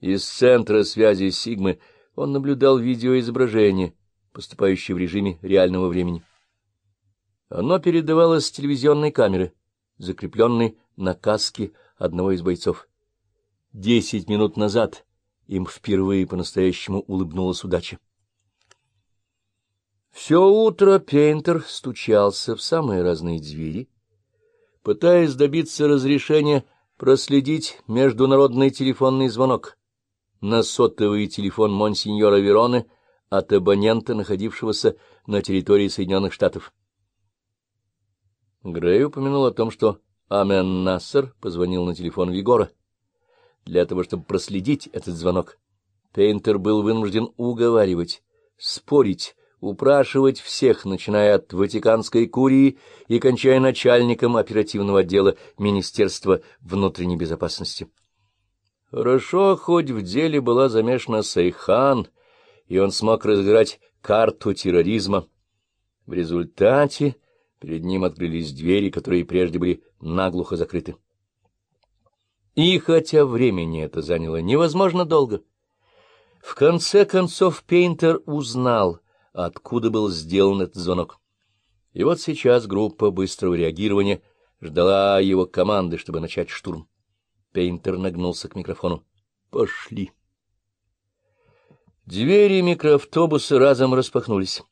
Из центра связи Сигмы он наблюдал видеоизображение, поступающее в режиме реального времени. Оно передавалось с телевизионной камеры, закрепленной на каске одного из бойцов. Десять минут назад им впервые по-настоящему улыбнулась удача. Все утро Пейнтер стучался в самые разные двери, пытаясь добиться разрешения проследить международный телефонный звонок на сотовый телефон Монсеньора Вероны от абонента, находившегося на территории Соединенных Штатов. Грей упомянул о том, что Амен Нассер позвонил на телефон Вигора. Для того, чтобы проследить этот звонок, Пейнтер был вынужден уговаривать, спорить, упрашивать всех, начиная от Ватиканской курии и кончая начальником оперативного отдела Министерства внутренней безопасности. Хорошо, хоть в деле была замешана Сайхан, и он смог разыграть карту терроризма. В результате перед ним открылись двери, которые прежде были наглухо закрыты. И хотя времени это заняло невозможно долго, в конце концов Пейнтер узнал — откуда был сделан этот звонок. И вот сейчас группа быстрого реагирования ждала его команды, чтобы начать штурм. Пейнтер нагнулся к микрофону. «Пошли!» Двери микроавтобуса разом распахнулись.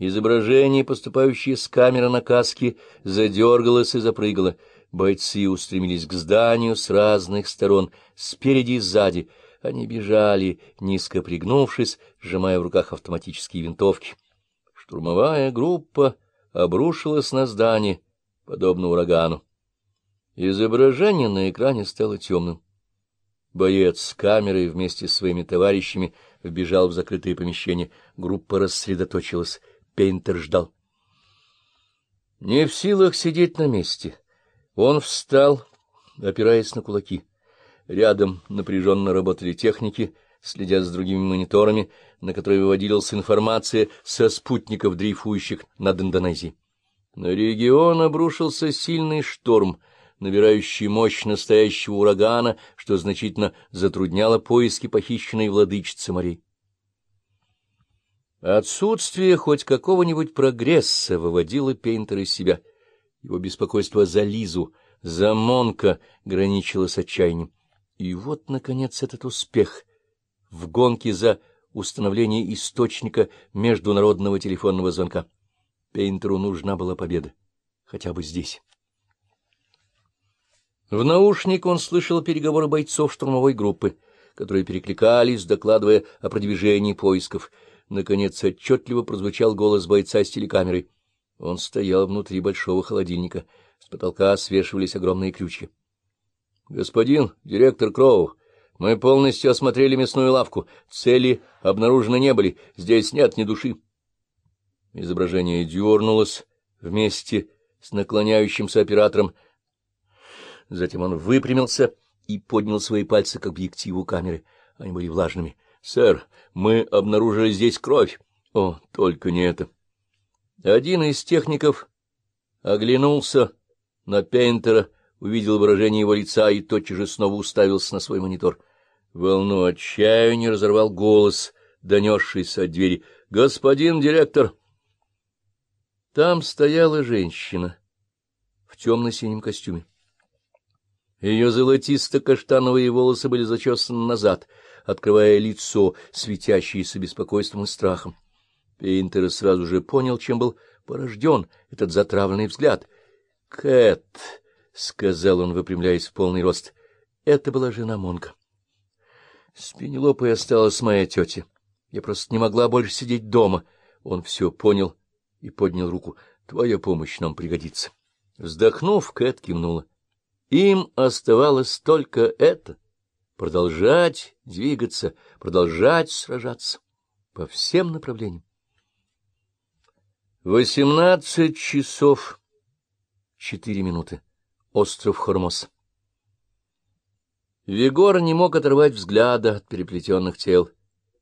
Изображение, поступающее с камеры на каске, задергалось и запрыгало. Бойцы устремились к зданию с разных сторон, спереди и сзади — они бежали, низко пригнувшись, сжимая в руках автоматические винтовки. Штурмовая группа обрушилась на здание, подобно урагану. Изображение на экране стало темным. Боец с камерой вместе с своими товарищами вбежал в закрытое помещение. Группа рассредоточилась. Пейнтер ждал. Не в силах сидеть на месте. Он встал, опираясь на кулаки. Рядом напряженно работали техники, следя с другими мониторами, на которые выводилась информация со спутников, дрейфующих над Индонезией. На регион обрушился сильный шторм, набирающий мощь настоящего урагана, что значительно затрудняло поиски похищенной владычицы морей. Отсутствие хоть какого-нибудь прогресса выводило Пейнтера из себя. Его беспокойство за Лизу, за Монка граничило с отчаянием. И вот, наконец, этот успех в гонке за установление источника международного телефонного звонка. Пейнтеру нужна была победа, хотя бы здесь. В наушник он слышал переговоры бойцов штурмовой группы, которые перекликались, докладывая о продвижении поисков. Наконец отчетливо прозвучал голос бойца с телекамерой. Он стоял внутри большого холодильника. С потолка свешивались огромные ключи. — Господин директор Кроу, мы полностью осмотрели мясную лавку. Цели обнаружены не были. Здесь нет ни души. Изображение дернулось вместе с наклоняющимся оператором. Затем он выпрямился и поднял свои пальцы к объективу камеры. Они были влажными. — Сэр, мы обнаружили здесь кровь. О, только не это. Один из техников оглянулся на Пейнтера, увидел выражение его лица и тотчас же снова уставился на свой монитор. Волну отчаяния разорвал голос, донесшийся от двери. — Господин директор! Там стояла женщина в темно-синем костюме. Ее золотисто-каштановые волосы были зачесаны назад, открывая лицо, светящееся беспокойством и страхом. Пейнтер сразу же понял, чем был порожден этот затравленный взгляд. — Кэт! — сказал он, выпрямляясь в полный рост. Это была жена Монка. С Пенелопой осталась моя тетя. Я просто не могла больше сидеть дома. Он все понял и поднял руку. Твоя помощь нам пригодится. Вздохнув, Кэт кивнула. Им оставалось только это — продолжать двигаться, продолжать сражаться по всем направлениям. Восемнадцать часов четыре минуты остров Хормос. Вигор не мог оторвать взгляда от переплетенных тел.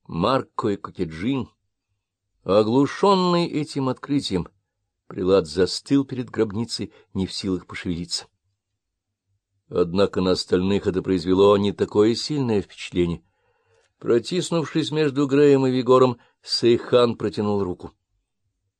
Марко и Кокеджин, оглушенный этим открытием, Прилад застыл перед гробницей, не в силах пошевелиться. Однако на остальных это произвело не такое сильное впечатление — Протиснувшись между Греем и Вигором, Сейхан протянул руку.